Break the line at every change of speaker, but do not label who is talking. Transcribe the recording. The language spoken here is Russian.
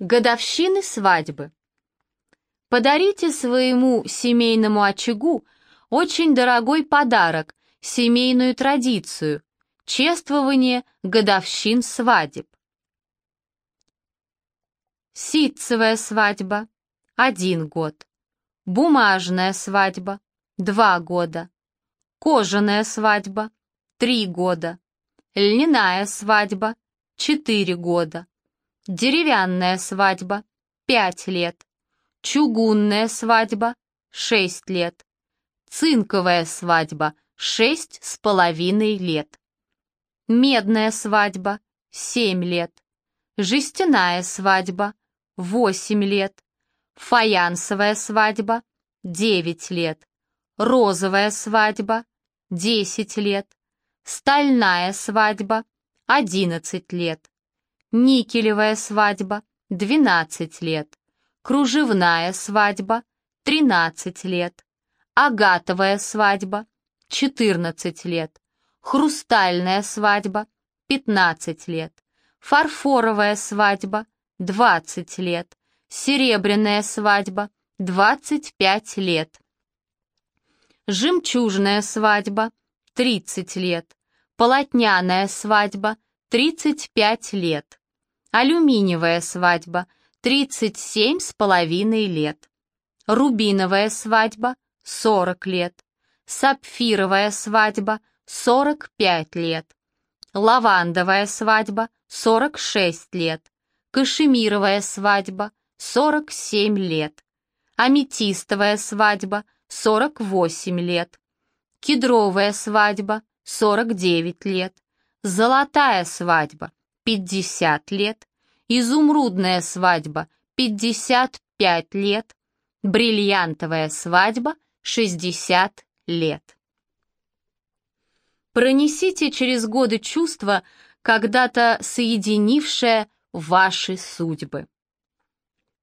Годовщины свадьбы. Подарите своему семейному очагу очень дорогой подарок, семейную традицию, чествование годовщин свадеб. Ситцевая свадьба – один год. Бумажная свадьба – два года. Кожаная свадьба – три года. Льняная свадьба – четыре года. Деревянная свадьба — пять лет. Чугунная свадьба — шесть лет. Цинковая свадьба — шесть с половиной лет. Медная свадьба — семь лет. Жестяная свадьба — восемь лет. Фаянсовая свадьба — девять лет. Розовая свадьба — десять лет. Стальная свадьба — одиннадцать лет никелевая свадьба — 12 лет, кружевная свадьба — 13 лет, агатовая свадьба — 14 лет, хрустальная свадьба — 15 лет, фарфоровая свадьба — 20 лет, серебряная свадьба — 25 лет, жемчужная свадьба — 30 лет, полотняная свадьба — 35 лет, Алюминиевая свадьба — 37 с половиной лет. Рубиновая свадьба — 40 лет. Сапфировая свадьба — 45 лет. Лавандовая свадьба — 46 лет. Кашемировая свадьба — 47 лет. Аметистовая свадьба — 48 лет. Кедровая свадьба — 49 лет. Золотая свадьба — 50 лет, изумрудная свадьба 55 лет, бриллиантовая свадьба 60 лет. Пронесите через годы чувства, когда-то соединившее ваши судьбы.